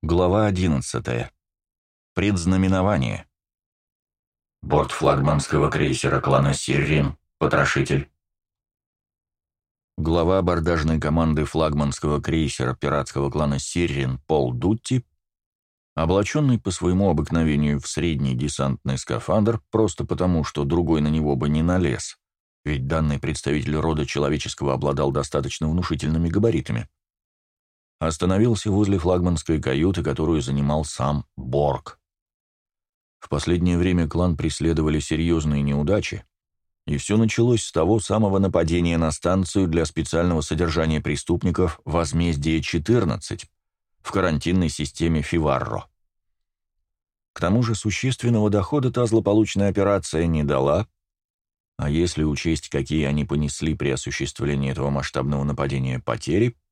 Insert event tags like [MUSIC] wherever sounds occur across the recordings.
Глава 11. Предзнаменование. Борт флагманского крейсера клана Сиррин. Потрошитель. Глава абордажной команды флагманского крейсера пиратского клана Сиррин Пол Дутти, облаченный по своему обыкновению в средний десантный скафандр, просто потому, что другой на него бы не налез, ведь данный представитель рода человеческого обладал достаточно внушительными габаритами, остановился возле флагманской каюты, которую занимал сам Борг. В последнее время клан преследовали серьезные неудачи, и все началось с того самого нападения на станцию для специального содержания преступников «Возмездие-14» в карантинной системе Фиварро. К тому же существенного дохода та злополучная операция не дала, а если учесть, какие они понесли при осуществлении этого масштабного нападения потери –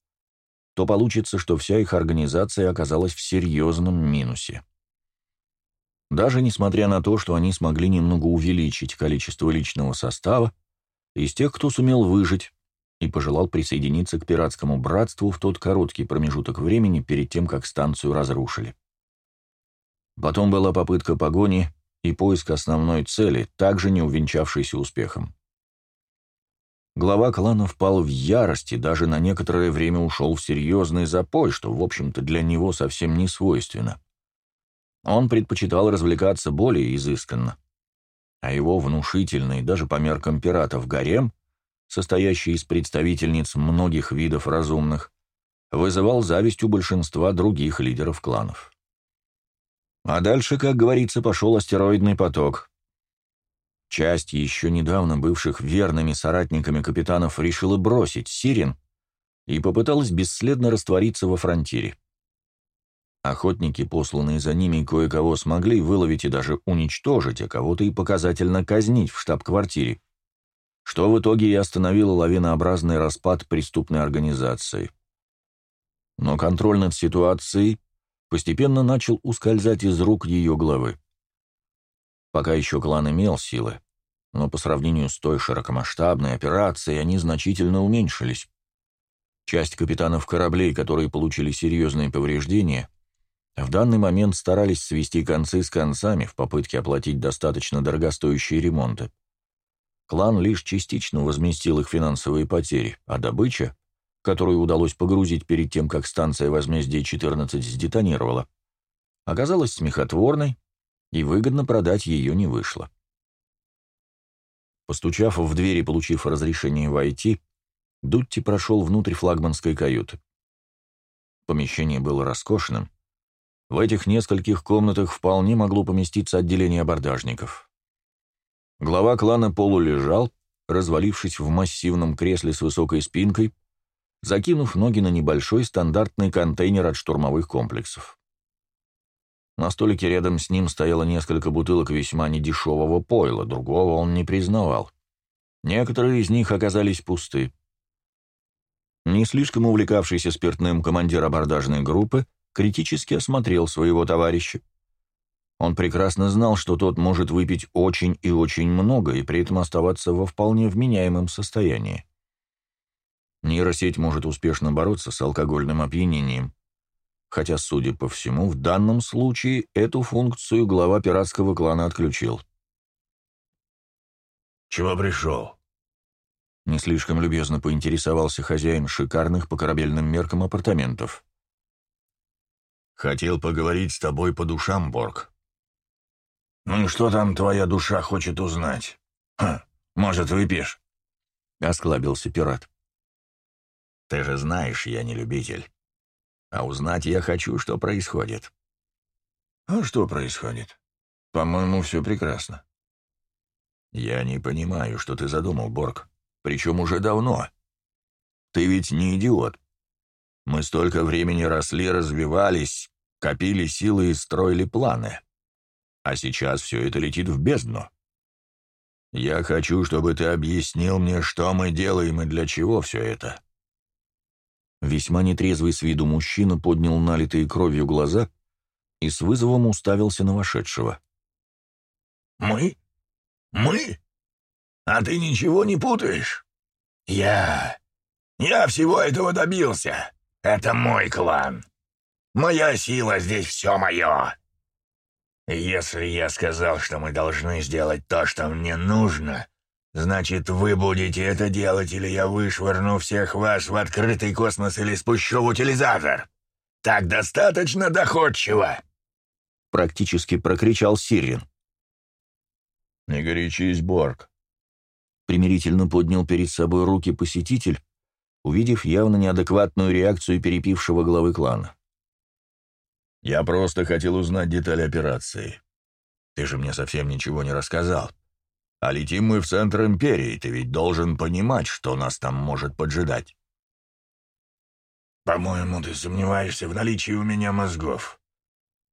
то получится, что вся их организация оказалась в серьезном минусе. Даже несмотря на то, что они смогли немного увеличить количество личного состава, из тех, кто сумел выжить и пожелал присоединиться к пиратскому братству в тот короткий промежуток времени перед тем, как станцию разрушили. Потом была попытка погони и поиск основной цели, также не увенчавшейся успехом. Глава клана впал в ярость и даже на некоторое время ушел в серьезный запой, что, в общем-то, для него совсем не свойственно. Он предпочитал развлекаться более изысканно. А его внушительный, даже по меркам пиратов, гарем, состоящий из представительниц многих видов разумных, вызывал зависть у большинства других лидеров кланов. А дальше, как говорится, пошел астероидный поток. Часть еще недавно бывших верными соратниками капитанов решила бросить Сирен и попыталась бесследно раствориться во фронтире. Охотники, посланные за ними, кое-кого смогли выловить и даже уничтожить, а кого-то и показательно казнить в штаб-квартире, что в итоге и остановило лавинообразный распад преступной организации. Но контроль над ситуацией постепенно начал ускользать из рук ее главы. Пока еще клан имел силы, но по сравнению с той широкомасштабной операцией они значительно уменьшились. Часть капитанов кораблей, которые получили серьезные повреждения, в данный момент старались свести концы с концами в попытке оплатить достаточно дорогостоящие ремонты. Клан лишь частично возместил их финансовые потери, а добыча, которую удалось погрузить перед тем, как станция возмездия-14 сдетонировала, оказалась смехотворной и выгодно продать ее не вышло. Постучав в дверь и получив разрешение войти, Дутти прошел внутрь флагманской каюты. Помещение было роскошным. В этих нескольких комнатах вполне могло поместиться отделение абордажников. Глава клана полулежал, развалившись в массивном кресле с высокой спинкой, закинув ноги на небольшой стандартный контейнер от штурмовых комплексов. На столике рядом с ним стояло несколько бутылок весьма недешевого пойла, другого он не признавал. Некоторые из них оказались пусты. Не слишком увлекавшийся спиртным командир абордажной группы критически осмотрел своего товарища. Он прекрасно знал, что тот может выпить очень и очень много и при этом оставаться во вполне вменяемом состоянии. Нейросеть может успешно бороться с алкогольным опьянением, хотя, судя по всему, в данном случае эту функцию глава пиратского клана отключил. «Чего пришел?» Не слишком любезно поинтересовался хозяин шикарных по корабельным меркам апартаментов. «Хотел поговорить с тобой по душам, Борг». «Ну и что там твоя душа хочет узнать? Ха, может, выпьешь?» — осклабился пират. «Ты же знаешь, я не любитель. А узнать я хочу, что происходит. А что происходит? По-моему, все прекрасно. Я не понимаю, что ты задумал, Борг. Причем уже давно. Ты ведь не идиот. Мы столько времени росли, развивались, копили силы и строили планы. А сейчас все это летит в бездну. Я хочу, чтобы ты объяснил мне, что мы делаем и для чего все это. Весьма нетрезвый с виду мужчина поднял налитые кровью глаза и с вызовом уставился на вошедшего. «Мы? Мы? А ты ничего не путаешь? Я... Я всего этого добился. Это мой клан. Моя сила здесь все мое. Если я сказал, что мы должны сделать то, что мне нужно, значит, вы будете это делать, или я вышвырну всех вас в открытый космос или спущу в утилизатор. Так достаточно доходчиво!» Практически прокричал Сирин. «Не горячись, Борг!» Примирительно поднял перед собой руки посетитель, увидев явно неадекватную реакцию перепившего главы клана. «Я просто хотел узнать детали операции. Ты же мне совсем ничего не рассказал. А летим мы в центр Империи, ты ведь должен понимать, что нас там может поджидать». «По-моему, ты сомневаешься в наличии у меня мозгов.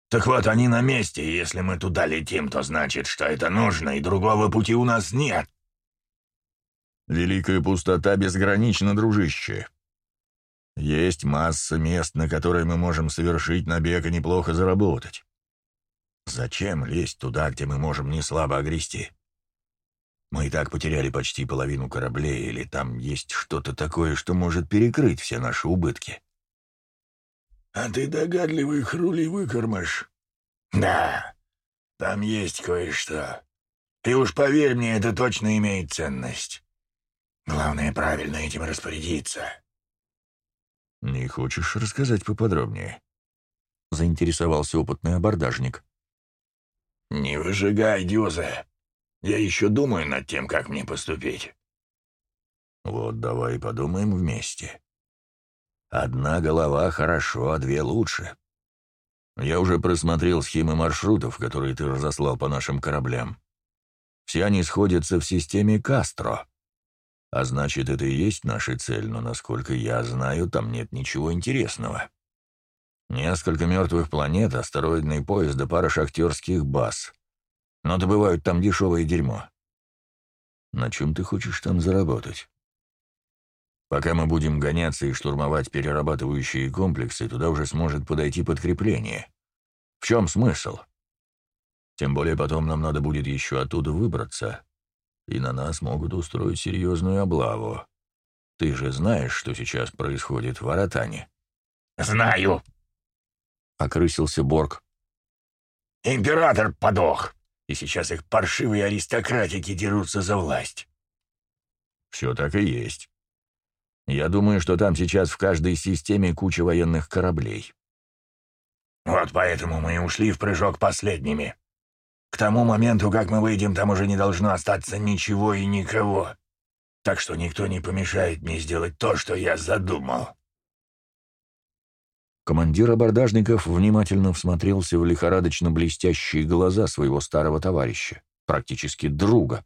Так вот, они на месте, и если мы туда летим, то значит, что это нужно, и другого пути у нас нет». «Великая пустота безгранична, дружище. Есть масса мест, на которые мы можем совершить набег и неплохо заработать. Зачем лезть туда, где мы можем не слабо огрести? Мы и так потеряли почти половину кораблей, или там есть что-то такое, что может перекрыть все наши убытки. А ты догадливый хрули выкормыш. Да, там есть кое-что. И уж поверь мне, это точно имеет ценность. Главное, правильно этим распорядиться. «Не хочешь рассказать поподробнее?» — заинтересовался опытный абордажник. «Не выжигай, Дюза. Я еще думаю над тем, как мне поступить». «Вот давай подумаем вместе. Одна голова хорошо, а две лучше. Я уже просмотрел схемы маршрутов, которые ты разослал по нашим кораблям. Все они сходятся в системе Кастро. А значит, это и есть наша цель, но, насколько я знаю, там нет ничего интересного. Несколько мертвых планет, астероидный поезд да пара шахтерских баз. Но добывают там дешевое дерьмо. На чем ты хочешь там заработать? Пока мы будем гоняться и штурмовать перерабатывающие комплексы, туда уже сможет подойти подкрепление. В чем смысл? Тем более потом нам надо будет еще оттуда выбраться и на нас могут устроить серьезную облаву. Ты же знаешь, что сейчас происходит в Аратане?» «Знаю», — окрысился Борг. «Император подох, и сейчас их паршивые аристократики дерутся за власть». «Все так и есть. Я думаю, что там сейчас в каждой системе куча военных кораблей». «Вот поэтому мы и ушли в прыжок последними», к тому моменту, как мы выйдем, там уже не должно остаться ничего и никого. Так что никто не помешает мне сделать то, что я задумал». Командир абордажников внимательно всмотрелся в лихорадочно блестящие глаза своего старого товарища, практически друга,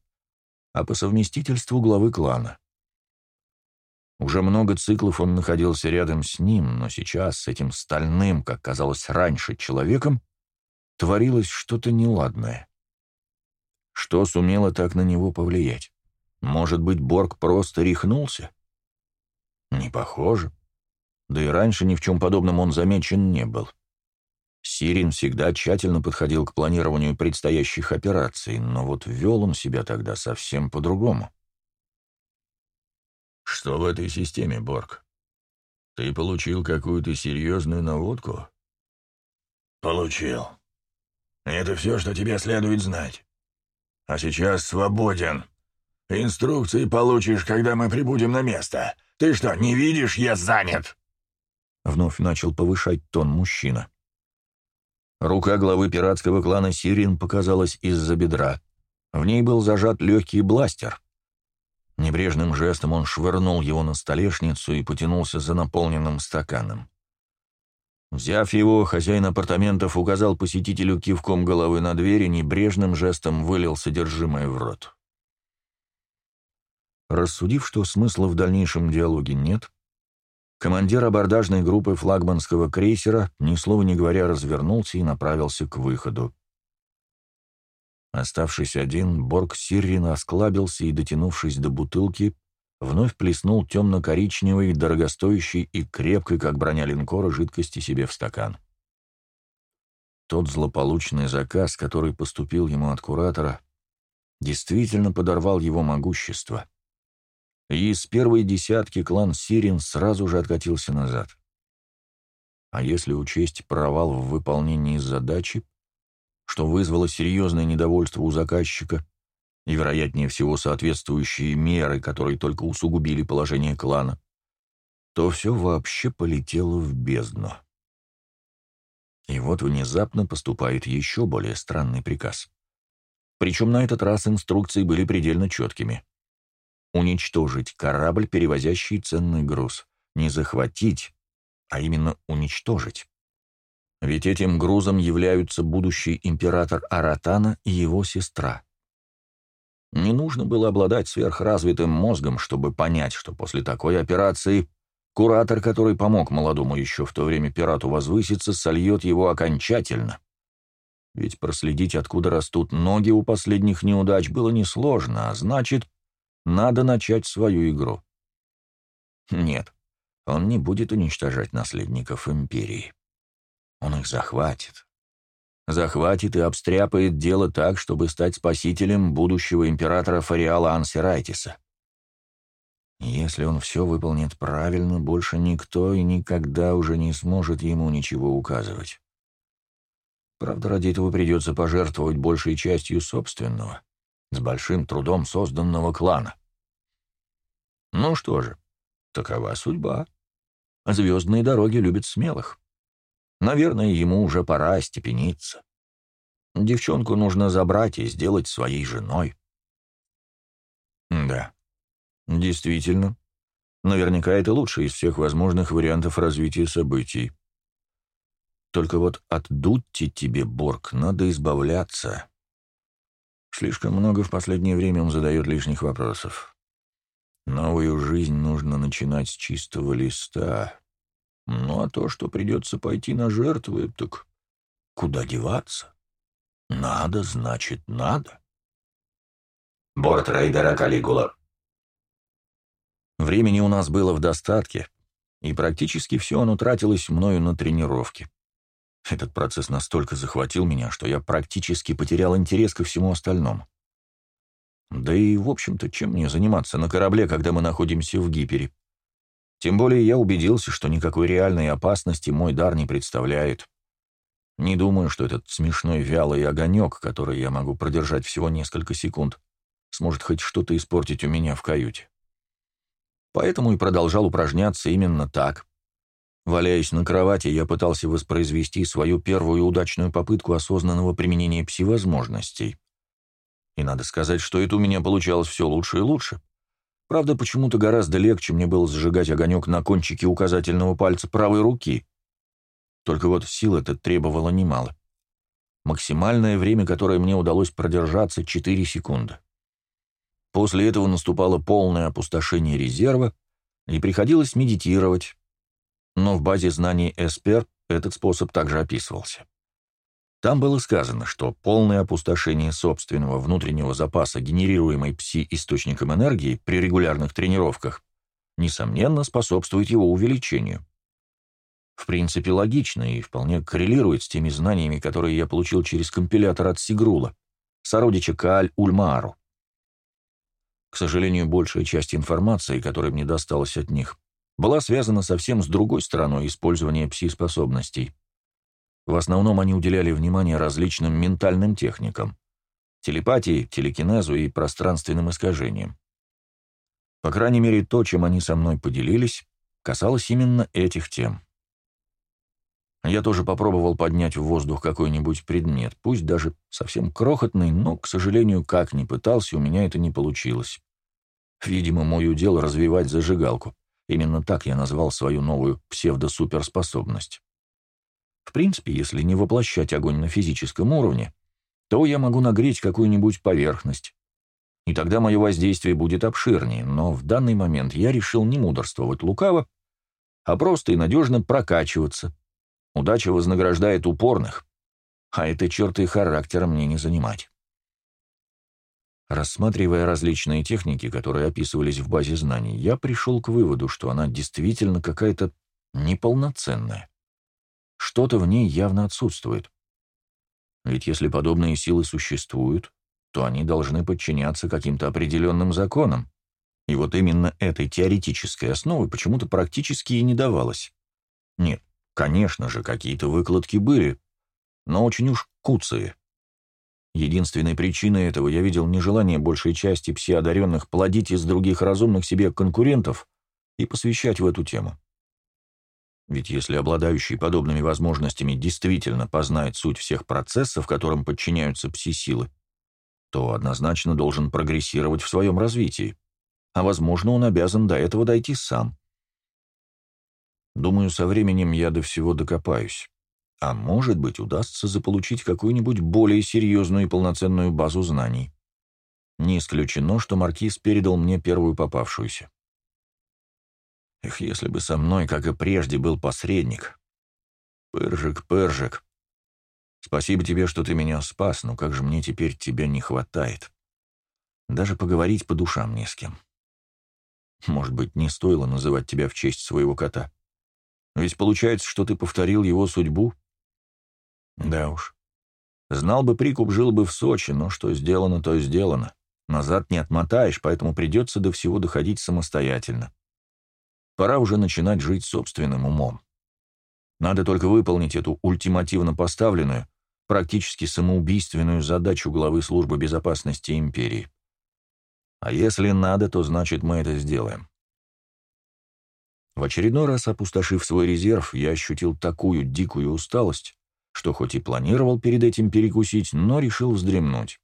а по совместительству главы клана. Уже много циклов он находился рядом с ним, но сейчас с этим стальным, как казалось раньше, человеком творилось что-то неладное. Что сумело так на него повлиять? Может быть, Борг просто рехнулся? Не похоже. Да и раньше ни в чем подобном он замечен не был. Сирин всегда тщательно подходил к планированию предстоящих операций, но вот вел он себя тогда совсем по-другому. «Что в этой системе, Борг? Ты получил какую-то серьезную наводку?» «Получил. Это все, что тебе следует знать. А сейчас свободен. Инструкции получишь, когда мы прибудем на место. Ты что, не видишь, я занят?» Вновь начал повышать тон мужчина. Рука главы пиратского клана Сирин показалась из-за бедра. В ней был зажат легкий бластер. Небрежным жестом он швырнул его на столешницу и потянулся за наполненным стаканом. Взяв его, хозяин апартаментов указал посетителю кивком головы на дверь и небрежным жестом вылил содержимое в рот. Рассудив, что смысла в дальнейшем диалоге нет, командир абордажной группы флагманского крейсера, ни слова не говоря, развернулся и направился к выходу. Оставшись один, Борг Сиррин осклабился и, дотянувшись до бутылки, вновь плеснул темно-коричневый, дорогостоящий и крепкой, как броня линкора, жидкости себе в стакан. Тот злополучный заказ, который поступил ему от куратора, действительно подорвал его могущество. И из первой десятки клан Сирин сразу же откатился назад. А если учесть провал в выполнении задачи, что вызвало серьезное недовольство у заказчика, и, вероятнее всего, соответствующие меры, которые только усугубили положение клана, то все вообще полетело в бездну. И вот внезапно поступает еще более странный приказ. Причем на этот раз инструкции были предельно четкими. Уничтожить корабль, перевозящий ценный груз. Не захватить, а именно уничтожить. Ведь этим грузом являются будущий император Аратана и его сестра. Не нужно было обладать сверхразвитым мозгом, чтобы понять, что после такой операции куратор, который помог молодому еще в то время пирату возвыситься, сольет его окончательно. Ведь проследить, откуда растут ноги у последних неудач, было несложно, а значит, надо начать свою игру. Нет, он не будет уничтожать наследников империи. Он их захватит захватит и обстряпает дело так, чтобы стать спасителем будущего императора Фариала Ансерайтиса. Если он все выполнит правильно, больше никто и никогда уже не сможет ему ничего указывать. Правда, ради этого придется пожертвовать большей частью собственного, с большим трудом созданного клана. Ну что же, такова судьба. Звездные дороги любят смелых. Наверное, ему уже пора остепениться. Девчонку нужно забрать и сделать своей женой. Да, действительно. Наверняка это лучший из всех возможных вариантов развития событий. Только вот от Дутти тебе, Борг, надо избавляться. Слишком много в последнее время он задает лишних вопросов. Новую жизнь нужно начинать с чистого листа. Ну а то, что придется пойти на жертвы, так куда деваться? Надо, значит, надо. Борт рейдера Калигула. Времени у нас было в достатке, и практически все оно тратилось мною на тренировки. Этот процесс настолько захватил меня, что я практически потерял интерес ко всему остальному. Да и, в общем-то, чем мне заниматься на корабле, когда мы находимся в гипере? Тем более я убедился, что никакой реальной опасности мой дар не представляет. Не думаю, что этот смешной вялый огонек, который я могу продержать всего несколько секунд, сможет хоть что-то испортить у меня в каюте. Поэтому и продолжал упражняться именно так. Валяясь на кровати, я пытался воспроизвести свою первую удачную попытку осознанного применения пси-возможностей. И надо сказать, что это у меня получалось все лучше и лучше. Правда, почему-то гораздо легче мне было зажигать огонек на кончике указательного пальца правой руки. Только вот сил это требовало немало. Максимальное время, которое мне удалось продержаться, 4 секунды. После этого наступало полное опустошение резерва, и приходилось медитировать. Но в базе знаний Эспер этот способ также описывался. Там было сказано, что полное опустошение собственного внутреннего запаса, генерируемой пси-источником энергии при регулярных тренировках, несомненно способствует его увеличению. В принципе, логично и вполне коррелирует с теми знаниями, которые я получил через компилятор от Сигрула, сородича Кааль-Ульмаару. К сожалению, большая часть информации, которая мне досталась от них, была связана совсем с другой стороной использования пси-способностей — в основном они уделяли внимание различным ментальным техникам — телепатии, телекинезу и пространственным искажениям. По крайней мере, то, чем они со мной поделились, касалось именно этих тем. Я тоже попробовал поднять в воздух какой-нибудь предмет, пусть даже совсем крохотный, но, к сожалению, как ни пытался, у меня это не получилось. Видимо, мой удел — развивать зажигалку. Именно так я назвал свою новую псевдосуперспособность. В принципе, если не воплощать огонь на физическом уровне, то я могу нагреть какую-нибудь поверхность. И тогда мое воздействие будет обширнее, но в данный момент я решил не мудрствовать лукаво, а просто и надежно прокачиваться. Удача вознаграждает упорных, а этой чертой характера мне не занимать. Рассматривая различные техники, которые описывались в базе знаний, я пришел к выводу, что она действительно какая-то неполноценная. Что-то в ней явно отсутствует. Ведь если подобные силы существуют, то они должны подчиняться каким-то определенным законам. И вот именно этой теоретической основы почему-то практически и не давалось. Нет, Конечно же, какие-то выкладки были, но очень уж куцые. Единственной причиной этого я видел нежелание большей части псиодаренных плодить из других разумных себе конкурентов и посвящать в эту тему. Ведь если обладающий подобными возможностями действительно познает суть всех процессов, которым подчиняются пси-силы, то однозначно должен прогрессировать в своем развитии, а, возможно, он обязан до этого дойти сам. Думаю, со временем я до всего докопаюсь. А может быть, удастся заполучить какую-нибудь более серьезную и полноценную базу знаний. Не исключено, что Маркиз передал мне первую попавшуюся. Эх, если бы со мной, как и прежде, был посредник. Пыржик, Пыржик. Спасибо тебе, что ты меня спас, но как же мне теперь тебя не хватает. Даже поговорить по душам не с кем. Может быть, не стоило называть тебя в честь своего кота. Ведь получается, что ты повторил его судьбу? Да уж. Знал бы прикуп, жил бы в Сочи, но что сделано, то сделано. Назад не отмотаешь, поэтому придется до всего доходить самостоятельно. Пора уже начинать жить собственным умом. Надо только выполнить эту ультимативно поставленную, практически самоубийственную задачу главы службы безопасности империи. А если надо, то значит мы это сделаем. В очередной раз опустошив свой резерв, я ощутил такую дикую усталость, что хоть и планировал перед этим перекусить, но решил вздремнуть.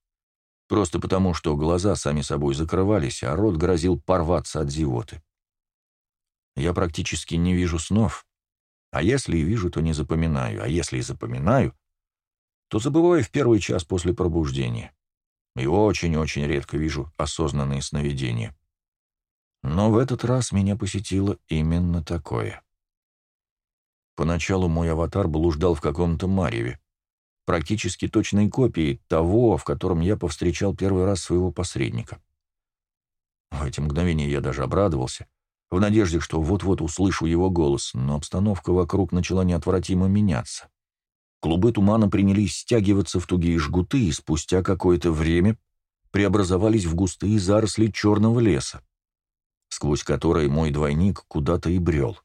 Просто потому, что глаза сами собой закрывались, а рот грозил порваться от зевоты. Я практически не вижу снов. А если и вижу, то не запоминаю. А если и запоминаю, то забываю в первый час после пробуждения. И очень-очень редко вижу осознанные сновидения. Но в этот раз меня посетило именно такое. Поначалу мой аватар блуждал в каком-то мареве, практически точной копии того, в котором я повстречал первый раз своего посредника. В эти мгновения я даже обрадовался, в надежде, что вот-вот услышу его голос, но обстановка вокруг начала неотвратимо меняться. Клубы тумана принялись стягиваться в тугие жгуты, и спустя какое-то время преобразовались в густые заросли черного леса, сквозь которые мой двойник куда-то и брел.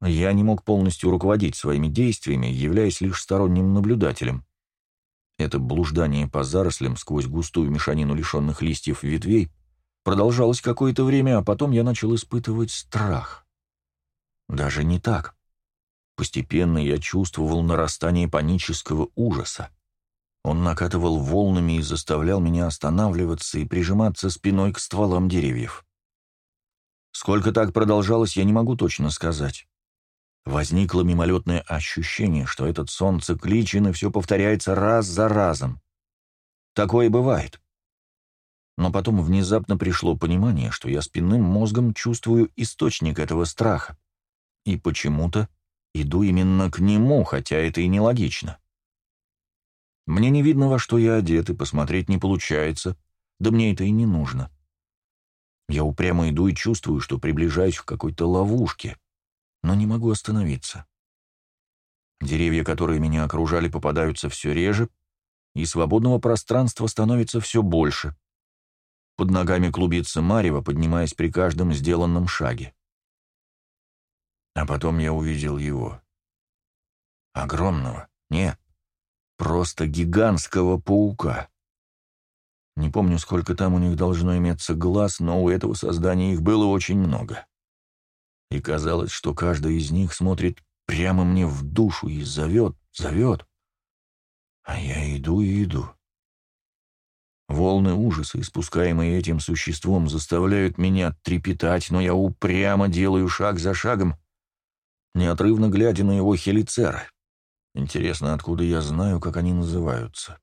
Я не мог полностью руководить своими действиями, являясь лишь сторонним наблюдателем. Это блуждание по зарослям сквозь густую мешанину лишенных листьев ветвей продолжалось какое-то время, а потом я начал испытывать страх. Даже не так. Постепенно я чувствовал нарастание панического ужаса. Он накатывал волнами и заставлял меня останавливаться и прижиматься спиной к стволам деревьев. Сколько так продолжалось, я не могу точно сказать. Возникло мимолетное ощущение, что этот сон цикличен и все повторяется раз за разом. Такое бывает. Но потом внезапно пришло понимание, что я спинным мозгом чувствую источник этого страха. И почему-то иду именно к нему, хотя это и нелогично. Мне не видно, во что я одет, и посмотреть не получается, да мне это и не нужно. Я упрямо иду и чувствую, что приближаюсь к какой-то ловушке, но не могу остановиться. Деревья, которые меня окружали, попадаются все реже, и свободного пространства становится все больше — под ногами клубится марево, поднимаясь при каждом сделанном шаге. А потом я увидел его. Огромного, нет, просто гигантского паука. Не помню, сколько там у них должно иметься глаз, но у этого создания их было очень много. И казалось, что каждый из них смотрит прямо мне в душу и зовет, зовет. А я иду и иду. Волны ужаса, испускаемые этим существом, заставляют меня трепетать, но я упрямо делаю шаг за шагом, неотрывно глядя на его хелицеры. Интересно, откуда я знаю, как они называются?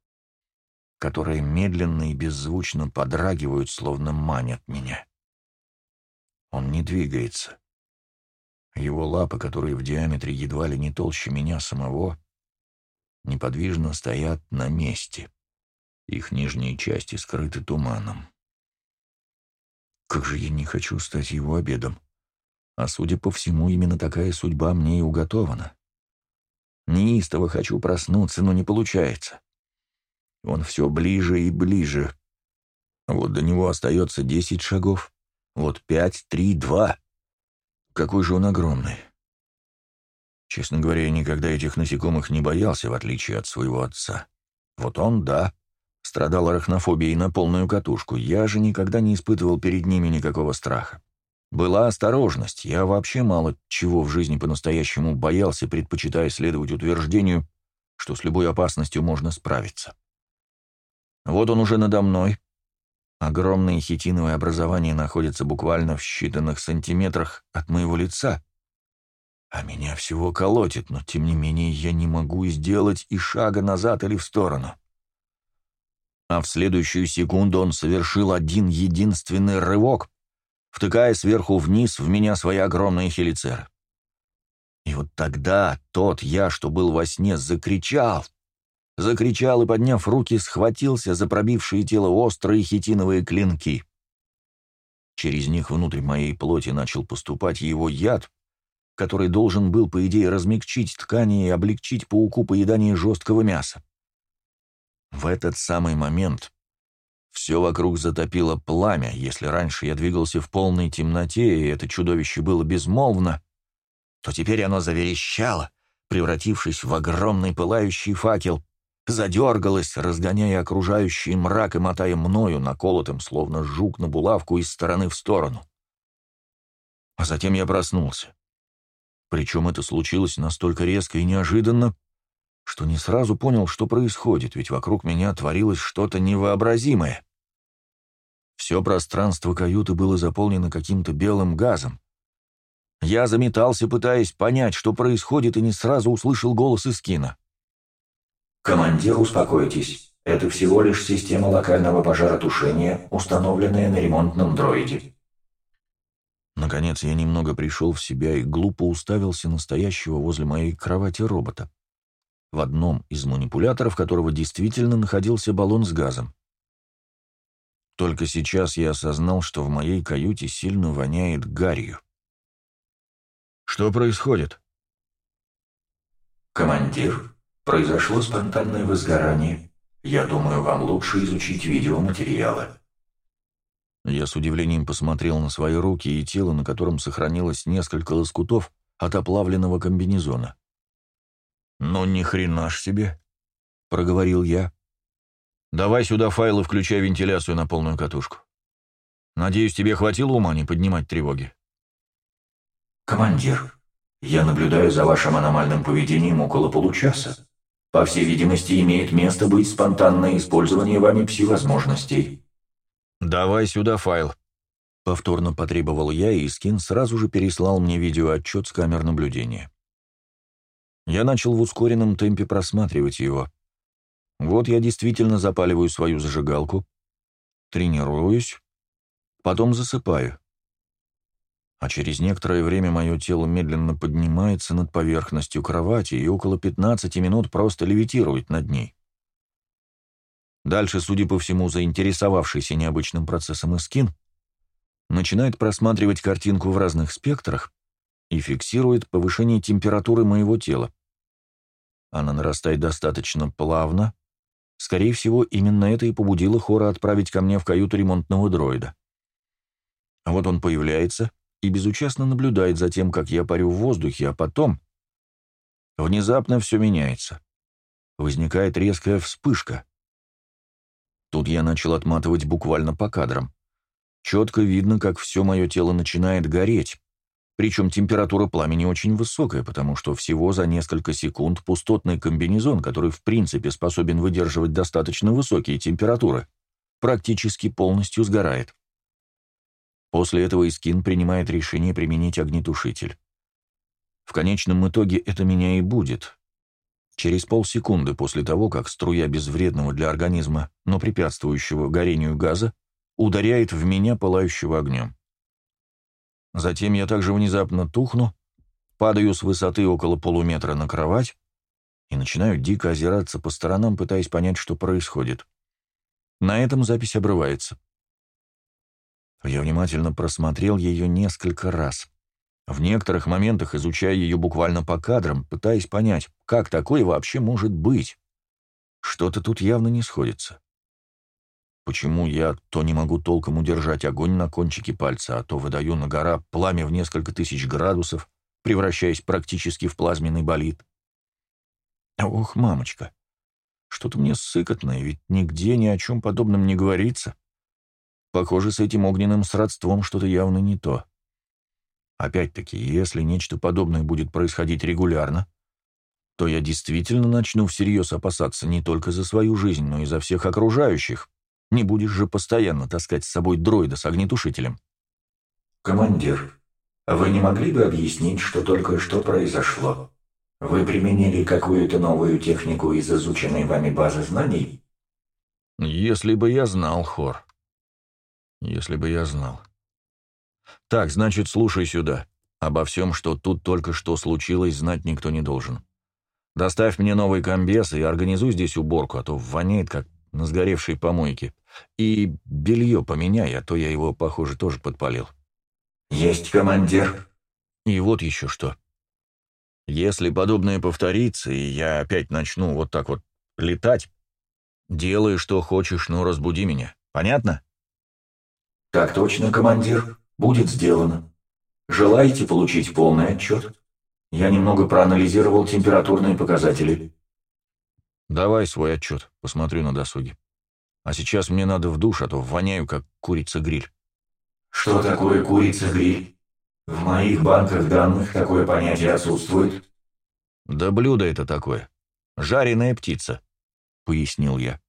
Которые медленно и беззвучно подрагивают, словно манят меня. Он не двигается. Его лапы, которые в диаметре едва ли не толще меня самого, неподвижно стоят на месте. Их нижние части скрыты туманом. Как же я не хочу стать его обедом. А судя по всему, именно такая судьба мне и уготована. Неистово хочу проснуться, но не получается. Он все ближе и ближе. Вот до него остается десять шагов. Вот пять, три, два. Какой же он огромный. Честно говоря, я никогда этих насекомых не боялся, в отличие от своего отца. Вот он, да, страдал арахнофобией на полную катушку, я же никогда не испытывал перед ними никакого страха. Была осторожность, я вообще мало чего в жизни по-настоящему боялся, предпочитая следовать утверждению, что с любой опасностью можно справиться. Вот он уже надо мной. Огромные хитиновые образования находятся буквально в считанных сантиметрах от моего лица. А меня всего колотит, но тем не менее я не могу сделать и шага назад или в сторону. А в следующую секунду он совершил один единственный рывок, втыкая сверху вниз в меня свои огромные хелицеры. И вот тогда тот я, что был во сне, закричал. Закричал и, подняв руки, схватился за пробившие тело острые хитиновые клинки. Через них внутрь моей плоти начал поступать его яд, который должен был, по идее, размягчить ткани и облегчить пауку поедание жесткого мяса. В этот самый момент все вокруг затопило пламя. Если раньше я двигался в полной темноте, и это чудовище было безмолвно, то теперь оно заверещало, превратившись в огромный пылающий факел, задергалось, разгоняя окружающий мрак и мотая мною, наколотым, словно жук на булавку, из стороны в сторону. А затем я проснулся. Причем это случилось настолько резко и неожиданно, что не сразу понял, что происходит, ведь вокруг меня творилось что-то невообразимое. Все пространство каюты было заполнено каким-то белым газом. Я заметался, пытаясь понять, что происходит, и не сразу услышал голос из кино. «Командир, успокойтесь. Это всего лишь система локального пожаротушения, установленная на ремонтном дроиде». Наконец я немного пришел в себя и глупо уставился настоящего возле моей кровати робота, в одном из манипуляторов которого действительно находился баллон с газом. Только сейчас я осознал, что в моей каюте сильно воняет гарью. «Что происходит?» «Командир, произошло спонтанное возгорание. Я думаю, вам лучше изучить видеоматериалы». Я с удивлением посмотрел на свои руки и тело, на котором сохранилось несколько лоскутов от оплавленного комбинезона. «Ну, ни хрена ж себе!» — проговорил я. Давай сюда файлы, включай вентиляцию на полную катушку. Надеюсь, тебе хватило ума не поднимать тревоги. Командир, я наблюдаю за вашим аномальным поведением около получаса. По всей видимости, имеет место быть спонтанное использование вами пси-возможностей. Давай сюда файл. Повторно потребовал я, и Скин сразу же переслал мне видеоотчет с камер наблюдения. Я начал в ускоренном темпе просматривать его. Вот я действительно запаливаю свою зажигалку, тренируюсь, потом засыпаю. А через некоторое время мое тело медленно поднимается над поверхностью кровати и около 15 минут просто левитирует над ней. Дальше, судя по всему, заинтересовавшийся необычным процессом Искин, начинает просматривать картинку в разных спектрах и фиксирует повышение температуры моего тела. Она нарастает достаточно плавно, Скорее всего, именно это и побудило Хора отправить ко мне в каюту ремонтного дроида. А вот он появляется и безучастно наблюдает за тем, как я парю в воздухе, а потом... Внезапно все меняется. Возникает резкая вспышка. Тут я начал отматывать буквально по кадрам. Четко видно, как все мое тело начинает гореть, причем температура пламени очень высокая, потому что всего за несколько секунд пустотный комбинезон, который в принципе способен выдерживать достаточно высокие температуры, практически полностью сгорает. После этого Искин принимает решение применить огнетушитель. В конечном итоге это меня и будет. Через полсекунды после того, как струя безвредного для организма, но препятствующего горению газа, ударяет в меня пылающего огнем. Затем я также внезапно тухну, падаю с высоты около полуметра на кровать и начинаю дико озираться по сторонам, пытаясь понять, что происходит. На этом запись обрывается. Я внимательно просмотрел ее несколько раз. В некоторых моментах изучая ее буквально по кадрам, пытаясь понять, как такое вообще может быть. Что-то тут явно не сходится. Почему я то не могу толком удержать огонь на кончике пальца, а то выдаю на гора пламя в несколько тысяч градусов, превращаясь практически в плазменный болид. Ох, мамочка, что-то мне сыкотное, ведь нигде ни о чем подобном не говорится. Похоже, с этим огненным сродством что-то явно не то. Опять-таки, если нечто подобное будет происходить регулярно, то я действительно начну всерьез опасаться не только за свою жизнь, но и за всех окружающих. Не будешь же постоянно таскать с собой дроида с огнетушителем. «Командир, вы не могли бы объяснить, что только что произошло? Вы применили какую-то новую технику из изученной вами базы знаний?» «Если бы я знал, Хор. Если бы я знал. Так, значит, слушай сюда. Обо всем, что тут только что случилось, знать никто не должен. Доставь мне новый комбез и организуй здесь уборку, а то воняет, как на сгоревшей помойке. И белье поменяй, а то я его, похоже, тоже подпалил. Есть, командир. И вот еще что. Если подобное повторится, и я опять начну вот так вот летать, делай, что хочешь, но разбуди меня. Понятно? Так точно, командир. Будет сделано. Желаете получить полный отчет? Я немного проанализировал температурные показатели. Давай свой отчет, посмотрю на досуге. А сейчас мне надо в душ, а то воняю, как курица-гриль. Что такое курица-гриль? В моих банках данных такое понятие отсутствует. Да блюдо это такое. Жареная птица, пояснил я.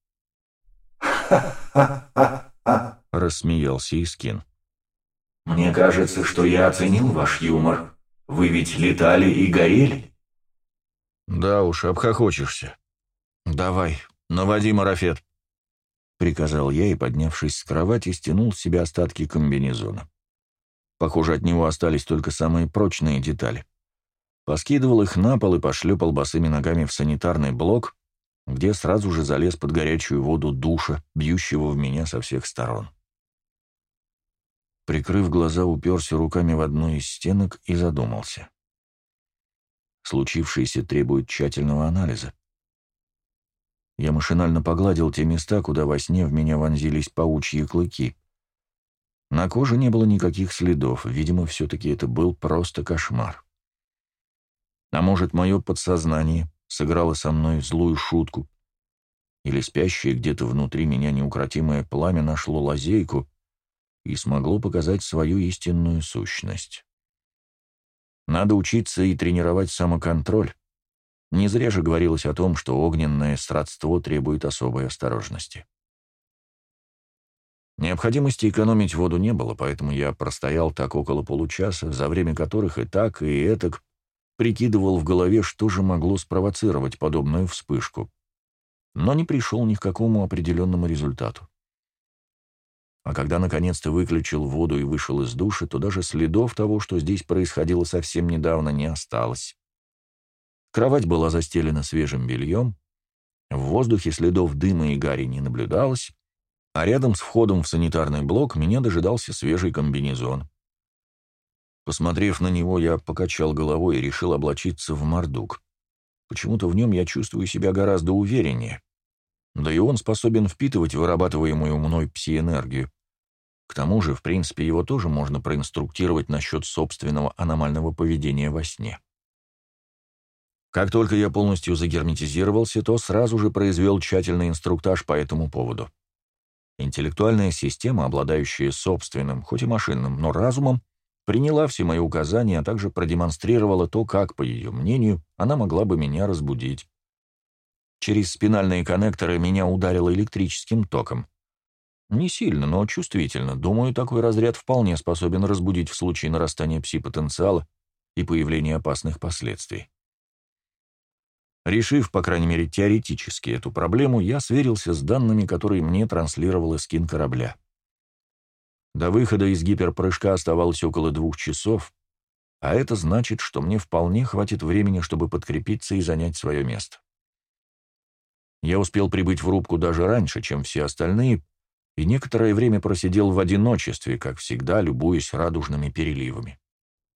Ха-ха-ха-ха, [LAUGHS] рассмеялся Искин. Мне кажется, что я оценил ваш юмор. Вы ведь летали и горели. Да уж, обхохочешься. Давай, наводи марафет. Приказал я и, поднявшись с кровати, стянул с себя остатки комбинезона. Похоже, от него остались только самые прочные детали. Поскидывал их на пол и пошлепал босыми ногами в санитарный блок, где сразу же залез под горячую воду душа, бьющего в меня со всех сторон. Прикрыв глаза, уперся руками в одну из стенок и задумался. Случившееся требует тщательного анализа. Я машинально погладил те места, куда во сне в меня вонзились паучьи клыки. На коже не было никаких следов, видимо, все-таки это был просто кошмар. А может, мое подсознание сыграло со мной злую шутку, или спящее где-то внутри меня неукротимое пламя нашло лазейку и смогло показать свою истинную сущность. Надо учиться и тренировать самоконтроль, не зря же говорилось о том, что огненное сродство требует особой осторожности. Необходимости экономить воду не было, поэтому я простоял так около получаса, за время которых и так, и этак прикидывал в голове, что же могло спровоцировать подобную вспышку, но не пришел ни к какому определенному результату. А когда наконец-то выключил воду и вышел из души, то даже следов того, что здесь происходило совсем недавно, не осталось. Кровать была застелена свежим бельем, в воздухе следов дыма и гари не наблюдалось, а рядом с входом в санитарный блок меня дожидался свежий комбинезон. Посмотрев на него, я покачал головой и решил облачиться в мордук. Почему-то в нем я чувствую себя гораздо увереннее. Да и он способен впитывать вырабатываемую мной пси-энергию. К тому же, в принципе, его тоже можно проинструктировать насчет собственного аномального поведения во сне. Как только я полностью загерметизировался, то сразу же произвел тщательный инструктаж по этому поводу. Интеллектуальная система, обладающая собственным, хоть и машинным, но разумом, приняла все мои указания, а также продемонстрировала то, как, по ее мнению, она могла бы меня разбудить. Через спинальные коннекторы меня ударило электрическим током. Не сильно, но чувствительно. Думаю, такой разряд вполне способен разбудить в случае нарастания пси-потенциала и появления опасных последствий. Решив, по крайней мере, теоретически эту проблему, я сверился с данными, которые мне транслировал эскин корабля. До выхода из гиперпрыжка оставалось около двух часов, а это значит, что мне вполне хватит времени, чтобы подкрепиться и занять свое место. Я успел прибыть в рубку даже раньше, чем все остальные, и некоторое время просидел в одиночестве, как всегда, любуясь радужными переливами.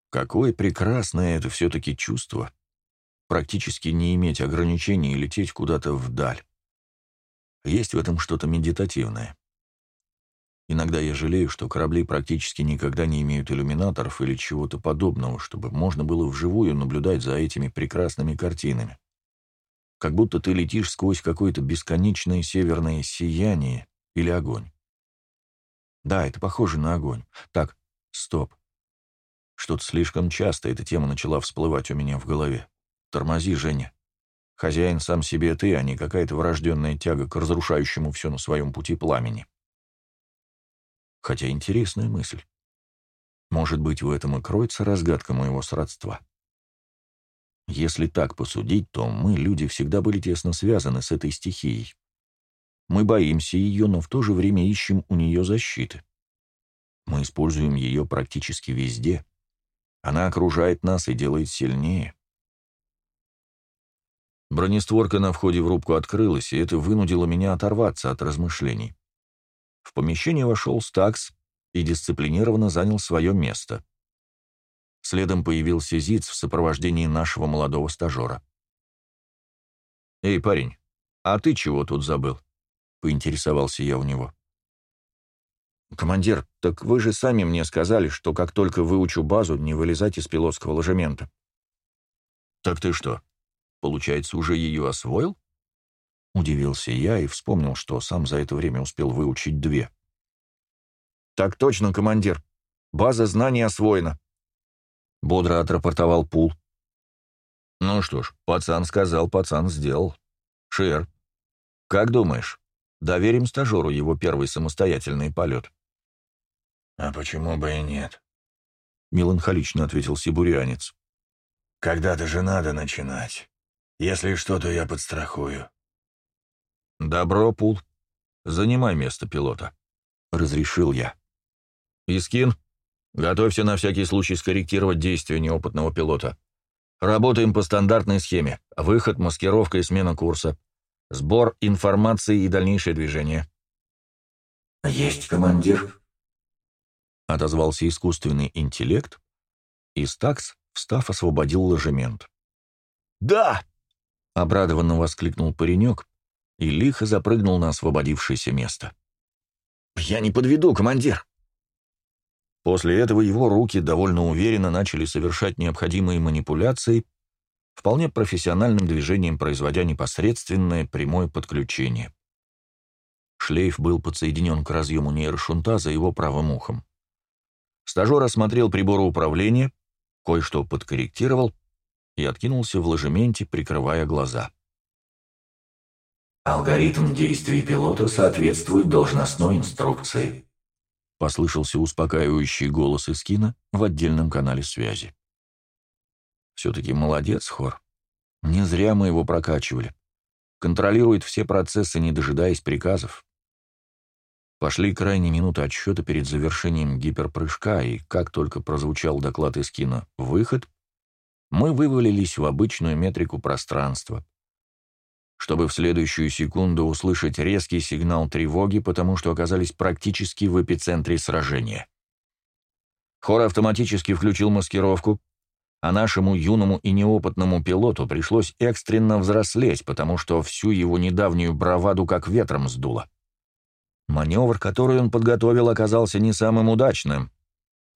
Какое прекрасное это все-таки чувство практически не иметь ограничений и лететь куда-то вдаль. Есть в этом что-то медитативное. Иногда я жалею, что корабли практически никогда не имеют иллюминаторов или чего-то подобного, чтобы можно было вживую наблюдать за этими прекрасными картинами. Как будто ты летишь сквозь какое-то бесконечное северное сияние или огонь. Да, это похоже на огонь. Так, стоп. Что-то слишком часто эта тема начала всплывать у меня в голове. Тормози, Женя. Хозяин сам себе ты, а не какая-то врожденная тяга к разрушающему все на своем пути пламени. Хотя интересная мысль. Может быть, в этом и кроется разгадка моего сродства. Если так посудить, то мы, люди, всегда были тесно связаны с этой стихией. Мы боимся ее, но в то же время ищем у нее защиты. Мы используем ее практически везде. Она окружает нас и делает сильнее. Бронестворка на входе в рубку открылась, и это вынудило меня оторваться от размышлений. В помещение вошел Стакс и дисциплинированно занял свое место. Следом появился Зиц в сопровождении нашего молодого стажера. «Эй, парень, а ты чего тут забыл?» — поинтересовался я у него. «Командир, так вы же сами мне сказали, что как только выучу базу, не вылезать из пилотского ложемента». «Так ты что, получается, уже ее освоил?» Удивился я и вспомнил, что сам за это время успел выучить две. «Так точно, командир. База знаний освоена», — бодро отрапортовал Пул. «Ну что ж, пацан сказал, пацан сделал. Шер, как думаешь, доверим стажеру его первый самостоятельный полет?» «А почему бы и нет?» — меланхолично ответил сибурянец. «Когда-то же надо начинать. Если что-то я подстрахую». «Добро, Пул. Занимай место пилота», — разрешил я. «Искин, готовься на всякий случай скорректировать действия неопытного пилота. Работаем по стандартной схеме. Выход, маскировка и смена курса. Сбор информации и дальнейшее движение». «Есть, командир», — отозвался искусственный интеллект, и Стакс, встав, освободил ложемент. «Да!» — обрадованно воскликнул паренек, и лихо запрыгнул на освободившееся место. «Я не подведу, командир!» После этого его руки довольно уверенно начали совершать необходимые манипуляции, вполне профессиональным движением производя непосредственное прямое подключение. Шлейф был подсоединен к разъему нейрошунта за его правым ухом. Стажер осмотрел приборы управления, кое-что подкорректировал и откинулся в ложементе, прикрывая глаза. Алгоритм действий пилота соответствует должностной инструкции. Послышался успокаивающий голос из кино в отдельном канале связи. Все-таки молодец, Хор. Не зря мы его прокачивали. Контролирует все процессы, не дожидаясь приказов. Пошли крайние минуты отсчета перед завершением гиперпрыжка, и как только прозвучал доклад из кино «Выход», мы вывалились в обычную метрику пространства — чтобы в следующую секунду услышать резкий сигнал тревоги, потому что оказались практически в эпицентре сражения. Хор автоматически включил маскировку, а нашему юному и неопытному пилоту пришлось экстренно взрослеть, потому что всю его недавнюю браваду как ветром сдуло. Маневр, который он подготовил, оказался не самым удачным.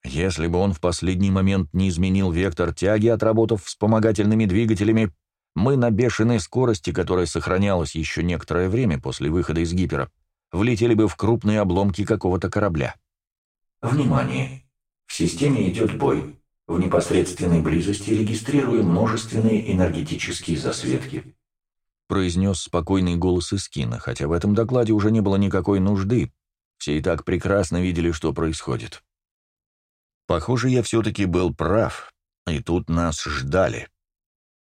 Если бы он в последний момент не изменил вектор тяги, отработав вспомогательными двигателями, мы на бешеной скорости, которая сохранялась еще некоторое время после выхода из гипера, влетели бы в крупные обломки какого-то корабля. Внимание! В системе идет бой. В непосредственной близости регистрируем множественные энергетические засветки. Произнес спокойный голос Искина, хотя в этом докладе уже не было никакой нужды. Все и так прекрасно видели, что происходит. Похоже, я все-таки был прав, и тут нас ждали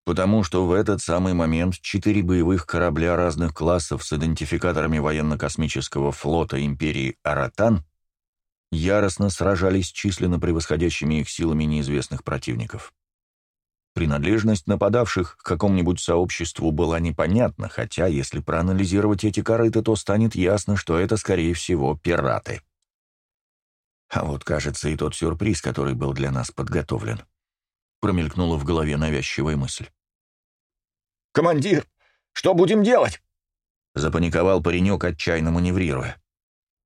потому что в этот самый момент четыре боевых корабля разных классов с идентификаторами военно-космического флота империи Аратан яростно сражались численно превосходящими их силами неизвестных противников. Принадлежность нападавших к какому-нибудь сообществу была непонятна, хотя, если проанализировать эти корыты, то станет ясно, что это, скорее всего, пираты. А вот, кажется, и тот сюрприз, который был для нас подготовлен — промелькнула в голове навязчивая мысль. «Командир, что будем делать?» Запаниковал паренек, отчаянно маневрируя.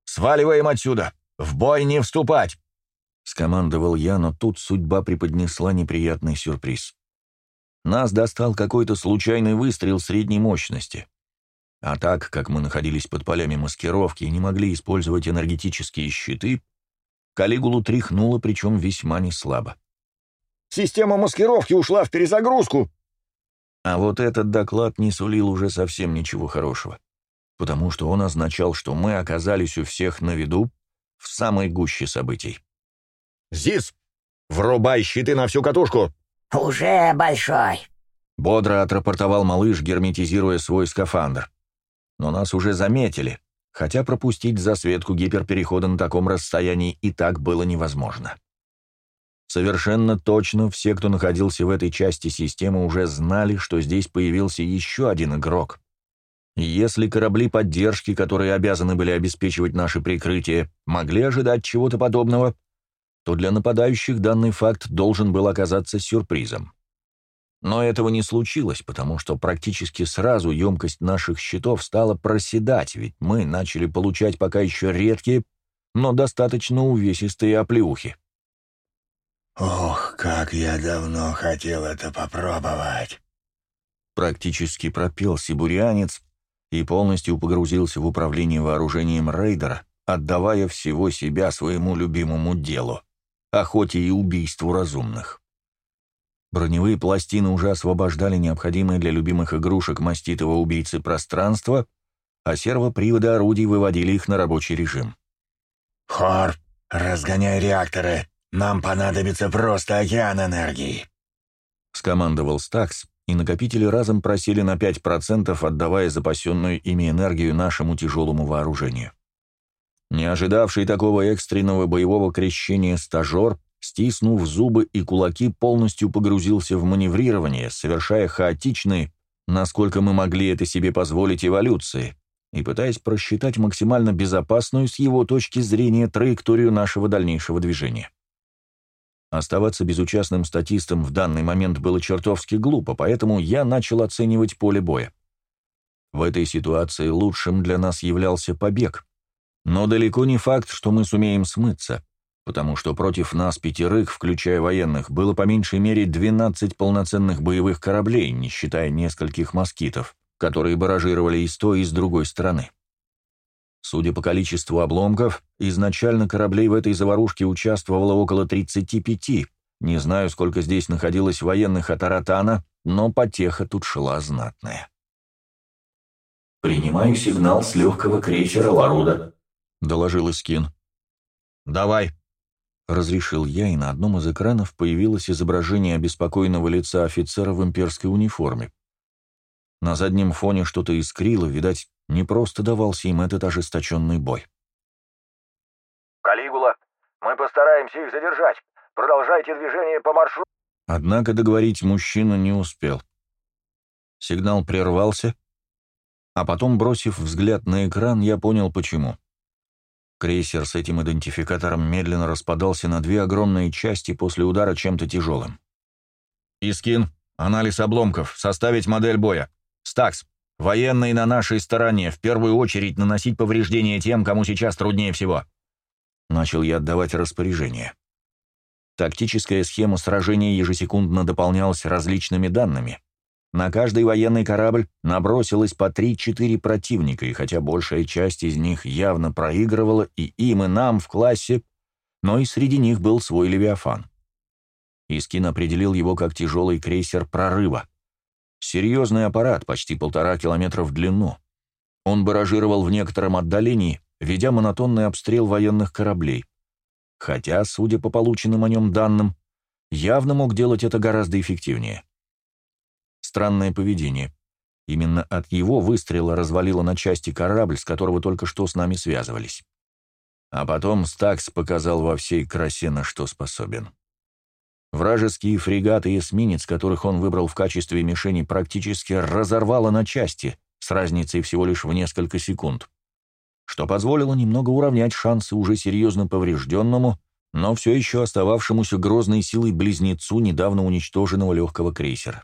Сваливаем отсюда! В бой не вступать!» Скомандовал я, но тут судьба преподнесла неприятный сюрприз. Нас достал какой-то случайный выстрел средней мощности. А так, как мы находились под полями маскировки и не могли использовать энергетические щиты, Калигулу тряхнуло, причем весьма неслабо. «Система маскировки ушла в перезагрузку!» А вот этот доклад не сулил уже совсем ничего хорошего, потому что он означал, что мы оказались у всех на виду в самой гуще событий. «Зис, врубай щиты на всю катушку!» «Уже большой!» Бодро отрапортовал малыш, герметизируя свой скафандр. Но нас уже заметили, хотя пропустить засветку гиперперехода на таком расстоянии и так было невозможно. Совершенно точно все, кто находился в этой части системы, уже знали, что здесь появился еще один игрок. Если корабли поддержки, которые обязаны были обеспечивать наше прикрытие, могли ожидать чего-то подобного, то для нападающих данный факт должен был оказаться сюрпризом. Но этого не случилось, потому что практически сразу емкость наших щитов стала проседать, ведь мы начали получать пока еще редкие, но достаточно увесистые оплеухи. «Ох, как я давно хотел это попробовать!» Практически пропел сибурианец и полностью погрузился в управление вооружением рейдера, отдавая всего себя своему любимому делу — охоте и убийству разумных. Броневые пластины уже освобождали необходимые для любимых игрушек маститого убийцы пространство, а сервоприводы орудий выводили их на рабочий режим. «Хор, разгоняй реакторы! Нам понадобится просто океан энергии!» Скомандовал Стакс, и накопители разом просели на 5%, отдавая запасенную ими энергию нашему тяжелому вооружению. Не ожидавший такого экстренного боевого крещения стажер стиснув зубы и кулаки, полностью погрузился в маневрирование, совершая хаотичные, насколько мы могли это себе позволить, эволюции, и пытаясь просчитать максимально безопасную с его точки зрения траекторию нашего дальнейшего движения. Оставаться безучастным статистом в данный момент было чертовски глупо, поэтому я начал оценивать поле боя. В этой ситуации лучшим для нас являлся побег, но далеко не факт, что мы сумеем смыться потому что против нас пятерых, включая военных, было по меньшей мере 12 полноценных боевых кораблей, не считая нескольких москитов, которые баражировали и с той, и с другой стороны. Судя по количеству обломков, изначально кораблей в этой заварушке участвовало около 35, не знаю, сколько здесь находилось военных от Аратана, но потеха тут шла знатная. «Принимаю сигнал с легкого крейсера Ларуда», — доложил Искин. «Давай», Разрешил я, и на одном из экранов появилось изображение обеспокоенного лица офицера в имперской униформе. На заднем фоне что-то искрило, видать, не просто давался им этот ожесточенный бой. «Калигула, мы постараемся их задержать. Продолжайте движение по маршруту». Однако договорить мужчина не успел. Сигнал прервался, а потом, бросив взгляд на экран, я понял, почему. Крейсер с этим идентификатором медленно распадался на две огромные части после удара чем-то тяжелым. «Искин, анализ обломков, составить модель боя. Стакс, военные на нашей стороне, в первую очередь наносить повреждения тем, кому сейчас труднее всего». Начал я отдавать распоряжение. Тактическая схема сражения ежесекундно дополнялась различными данными. На каждый военный корабль набросилось по 3-4 противника, и хотя большая часть из них явно проигрывала и им, и нам в классе, но и среди них был свой Левиафан. Искин определил его как тяжелый крейсер прорыва. Серьезный аппарат, почти полтора километра в длину. Он баражировал в некотором отдалении, ведя монотонный обстрел военных кораблей. Хотя, судя по полученным о нем данным, явно мог делать это гораздо эффективнее. Странное поведение. Именно от его выстрела развалило на части корабль, с которого только что с нами связывались. А потом Стакс показал во всей красе, на что способен. Вражеские фрегаты и эсминец, которых он выбрал в качестве мишени, практически разорвало на части, с разницей всего лишь в несколько секунд, что позволило немного уравнять шансы уже серьезно поврежденному, но все еще остававшемуся грозной силой близнецу недавно уничтоженного легкого крейсера.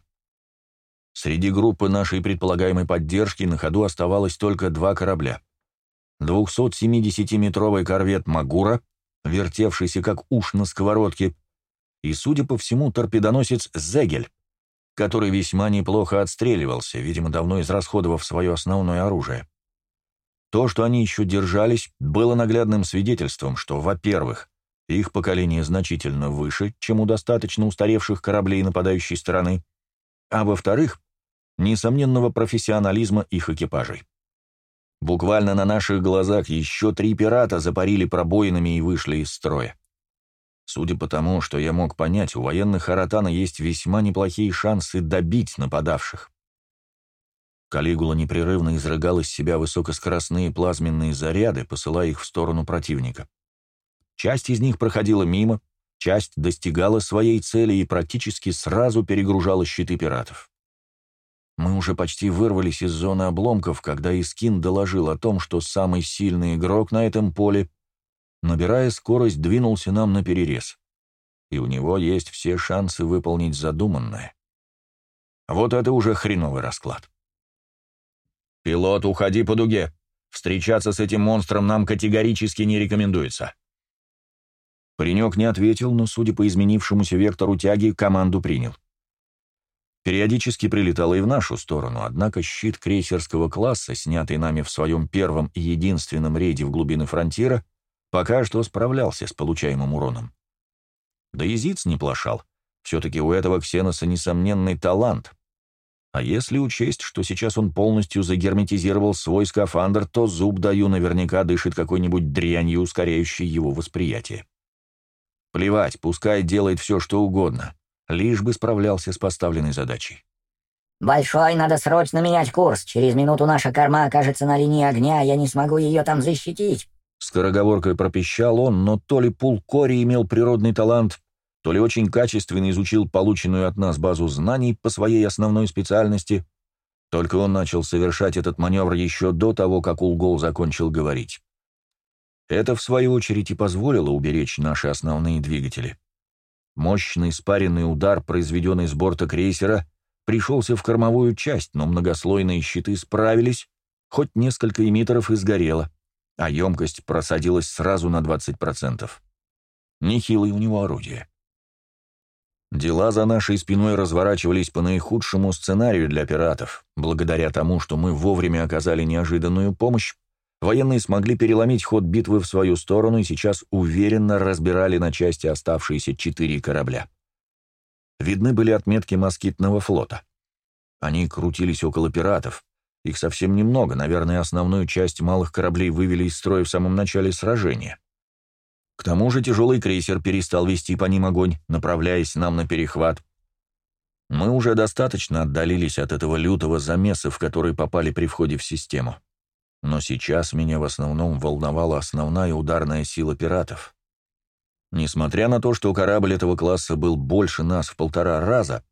Среди группы нашей предполагаемой поддержки на ходу оставалось только два корабля. 270-метровый корвет «Магура», вертевшийся как уж на сковородке, и, судя по всему, торпедоносец «Зегель», который весьма неплохо отстреливался, видимо, давно израсходовав свое основное оружие. То, что они еще держались, было наглядным свидетельством, что, во-первых, их поколение значительно выше, чем у достаточно устаревших кораблей нападающей стороны, а во-вторых, несомненного профессионализма их экипажей. Буквально на наших глазах еще три пирата запарили пробоинами и вышли из строя. Судя по тому, что я мог понять, у военных Аратана есть весьма неплохие шансы добить нападавших. Калигула непрерывно изрыгал из себя высокоскоростные плазменные заряды, посылая их в сторону противника. Часть из них проходила мимо, часть достигала своей цели и практически сразу перегружала щиты пиратов. Мы уже почти вырвались из зоны обломков, когда Искин доложил о том, что самый сильный игрок на этом поле, набирая скорость, двинулся нам на перерез, и у него есть все шансы выполнить задуманное. Вот это уже хреновый расклад. «Пилот, уходи по дуге. Встречаться с этим монстром нам категорически не рекомендуется». Паренек не ответил, но, судя по изменившемуся вектору тяги, команду принял. Периодически прилетало и в нашу сторону, однако щит крейсерского класса, снятый нами в своем первом и единственном рейде в глубины фронтира, пока что справлялся с получаемым уроном. Да и Зиц не плашал. Все-таки у этого Ксеноса несомненный талант. А если учесть, что сейчас он полностью загерметизировал свой скафандр, то зуб даю наверняка дышит какой-нибудь дрянью, ускоряющей его восприятие. Плевать, пускай делает все, что угодно лишь бы справлялся с поставленной задачей. «Большой, надо срочно менять курс. Через минуту наша корма окажется на линии огня, я не смогу ее там защитить». Скороговоркой пропищал он, но то ли Пул Кори имел природный талант, то ли очень качественно изучил полученную от нас базу знаний по своей основной специальности, только он начал совершать этот маневр еще до того, как Улгол закончил говорить. Это, в свою очередь, и позволило уберечь наши основные двигатели. Мощный спаренный удар, произведенный с борта крейсера, пришелся в кормовую часть, но многослойные щиты справились, хоть несколько эмиттеров и сгорело, а емкость просадилась сразу на 20%. Нехилое у него орудие. Дела за нашей спиной разворачивались по наихудшему сценарию для пиратов, благодаря тому, что мы вовремя оказали неожиданную помощь Военные смогли переломить ход битвы в свою сторону и сейчас уверенно разбирали на части оставшиеся четыре корабля. Видны были отметки москитного флота. Они крутились около пиратов. Их совсем немного, наверное, основную часть малых кораблей вывели из строя в самом начале сражения. К тому же тяжелый крейсер перестал вести по ним огонь, направляясь нам на перехват. Мы уже достаточно отдалились от этого лютого замеса, в который попали при входе в систему. Но сейчас меня в основном волновала основная ударная сила пиратов. Несмотря на то, что корабль этого класса был больше нас в полтора раза,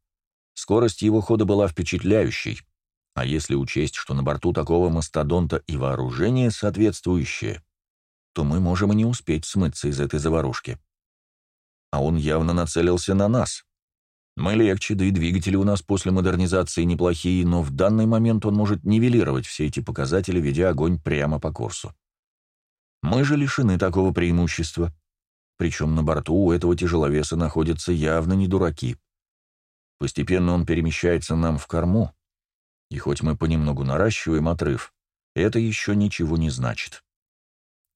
скорость его хода была впечатляющей, а если учесть, что на борту такого мастодонта и вооружение соответствующее, то мы можем и не успеть смыться из этой заварушки. А он явно нацелился на нас. Мы легче, да и двигатели у нас после модернизации неплохие, но в данный момент он может нивелировать все эти показатели, ведя огонь прямо по курсу. Мы же лишены такого преимущества. Причем на борту у этого тяжеловеса находятся явно не дураки. Постепенно он перемещается нам в корму, и хоть мы понемногу наращиваем отрыв, это еще ничего не значит.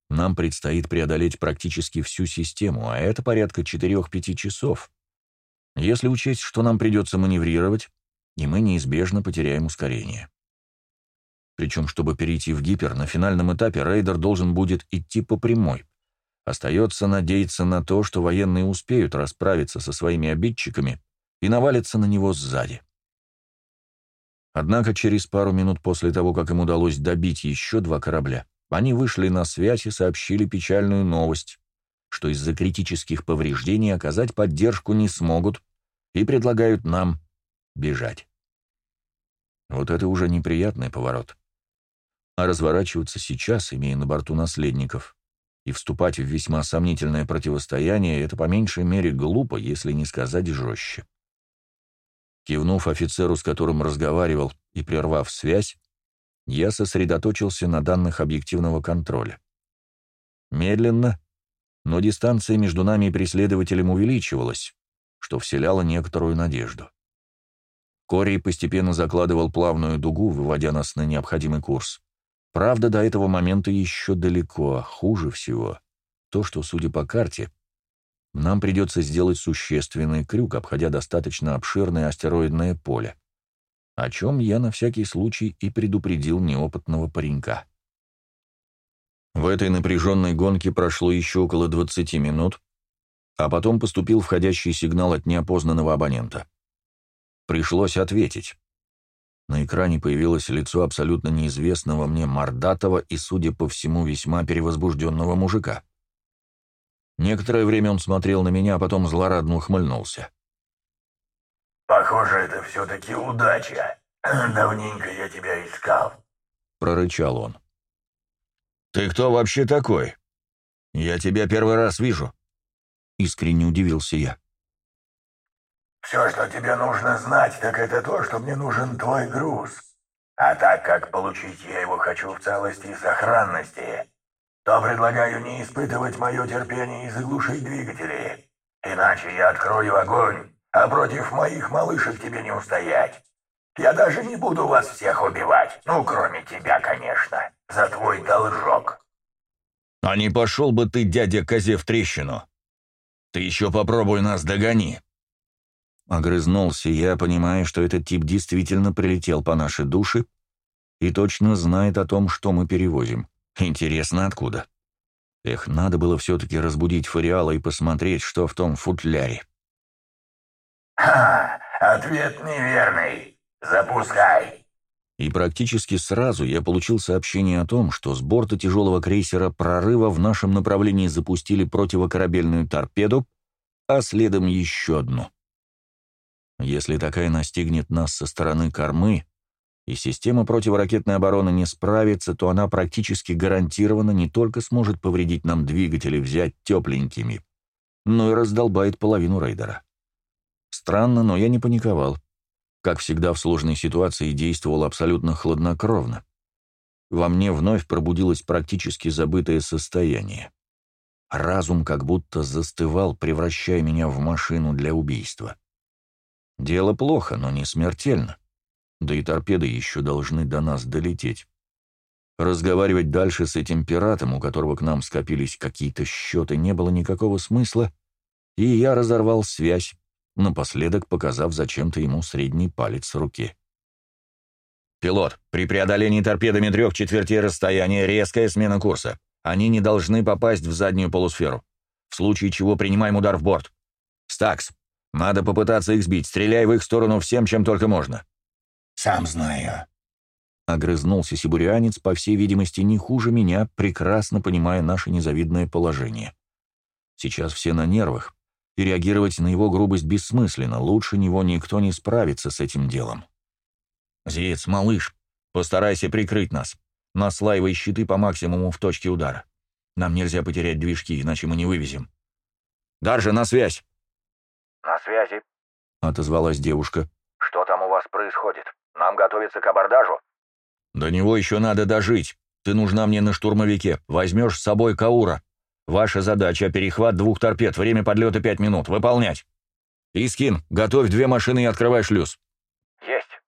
Нам предстоит преодолеть практически всю систему, а это порядка 4-5 часов — если учесть, что нам придется маневрировать, и мы неизбежно потеряем ускорение. Причем, чтобы перейти в гипер, на финальном этапе рейдер должен будет идти по прямой. Остается надеяться на то, что военные успеют расправиться со своими обидчиками и навалиться на него сзади. Однако через пару минут после того, как им удалось добить еще два корабля, они вышли на связь и сообщили печальную новость что из-за критических повреждений оказать поддержку не смогут и предлагают нам бежать. Вот это уже неприятный поворот. А разворачиваться сейчас, имея на борту наследников, и вступать в весьма сомнительное противостояние, это по меньшей мере глупо, если не сказать жестче. Кивнув офицеру, с которым разговаривал, и прервав связь, я сосредоточился на данных объективного контроля. Медленно, но дистанция между нами и преследователем увеличивалась, что вселяло некоторую надежду. Корей постепенно закладывал плавную дугу, выводя нас на необходимый курс. Правда, до этого момента еще далеко, а хуже всего то, что, судя по карте, нам придется сделать существенный крюк, обходя достаточно обширное астероидное поле, о чем я на всякий случай и предупредил неопытного паренька. В этой напряженной гонке прошло еще около 20 минут, а потом поступил входящий сигнал от неопознанного абонента. Пришлось ответить. На экране появилось лицо абсолютно неизвестного мне мордатого и, судя по всему, весьма перевозбужденного мужика. Некоторое время он смотрел на меня, а потом злорадно ухмыльнулся. «Похоже, это все-таки удача. [CLEARS THROAT] Давненько я тебя искал», — прорычал он. «Ты кто вообще такой? Я тебя первый раз вижу», — искренне удивился я. «Все, что тебе нужно знать, так это то, что мне нужен твой груз. А так как получить я его хочу в целости и сохранности, то предлагаю не испытывать мое терпение и заглушить двигатели. Иначе я открою огонь, а против моих малышек тебе не устоять. Я даже не буду вас всех убивать, ну, кроме тебя, конечно, за твой должок». «А не пошел бы ты, дядя, козе в трещину? Ты еще попробуй нас догони». Огрызнулся я, понимая, что этот тип действительно прилетел по нашей душе и точно знает о том, что мы перевозим. Интересно, откуда? Эх, надо было все-таки разбудить Фариала и посмотреть, что в том футляре. «Ха! Ответ неверный! Запускай!» И практически сразу я получил сообщение о том, что с борта тяжелого крейсера «Прорыва» в нашем направлении запустили противокорабельную торпеду, а следом еще одну. Если такая настигнет нас со стороны кормы, и система противоракетной обороны не справится, то она практически гарантированно не только сможет повредить нам двигатели, взять тепленькими, но и раздолбает половину рейдера. Странно, но я не паниковал. Как всегда в сложной ситуации действовал абсолютно хладнокровно. Во мне вновь пробудилось практически забытое состояние. Разум как будто застывал, превращая меня в машину для убийства. Дело плохо, но не смертельно. Да и торпеды еще должны до нас долететь. Разговаривать дальше с этим пиратом, у которого к нам скопились какие-то счеты, не было никакого смысла, и я разорвал связь, напоследок показав зачем-то ему средний палец руки. «Пилот, при преодолении торпедами трех четвертей расстояния резкая смена курса. Они не должны попасть в заднюю полусферу. В случае чего принимаем удар в борт. Стакс, надо попытаться их сбить. Стреляй в их сторону всем, чем только можно. «Сам знаю». Огрызнулся сибурианец, по всей видимости, не хуже меня, прекрасно понимая наше незавидное положение. Сейчас все на нервах, и реагировать на его грубость бессмысленно, лучше него никто не справится с этим делом. «Зиец, малыш, постарайся прикрыть нас. Наслаивай щиты по максимуму в точке удара. Нам нельзя потерять движки, иначе мы не вывезем. Даржа, на связь!» «На связи», — отозвалась девушка. «Что там у вас происходит?» Нам готовиться к абордажу?» «До него еще надо дожить. Ты нужна мне на штурмовике. Возьмешь с собой Каура. Ваша задача — перехват двух торпед. Время подлета пять минут. Выполнять. Искин, готовь две машины и открывай шлюз». «Есть».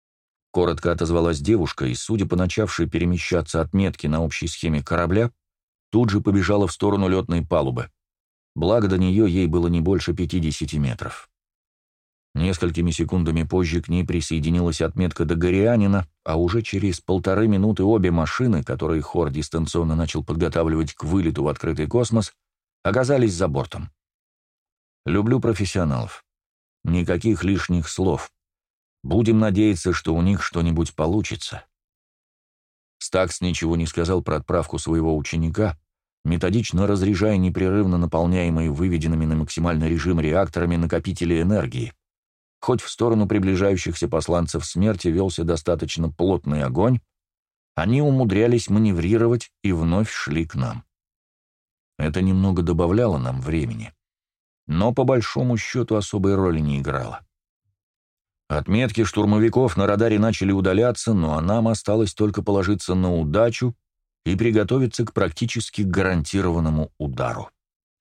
Коротко отозвалась девушка, и, судя по начавшей перемещаться отметки на общей схеме корабля, тут же побежала в сторону летной палубы. Благо до нее ей было не больше 50 метров. Несколькими секундами позже к ней присоединилась отметка Догорианина, а уже через полторы минуты обе машины, которые Хор дистанционно начал подготавливать к вылету в открытый космос, оказались за бортом. Люблю профессионалов. Никаких лишних слов. Будем надеяться, что у них что-нибудь получится. Стакс ничего не сказал про отправку своего ученика, методично разряжая непрерывно наполняемые выведенными на максимальный режим реакторами накопители энергии, Хоть в сторону приближающихся посланцев смерти велся достаточно плотный огонь, они умудрялись маневрировать и вновь шли к нам. Это немного добавляло нам времени, но по большому счету особой роли не играло. Отметки штурмовиков на радаре начали удаляться, ну а нам осталось только положиться на удачу и приготовиться к практически гарантированному удару.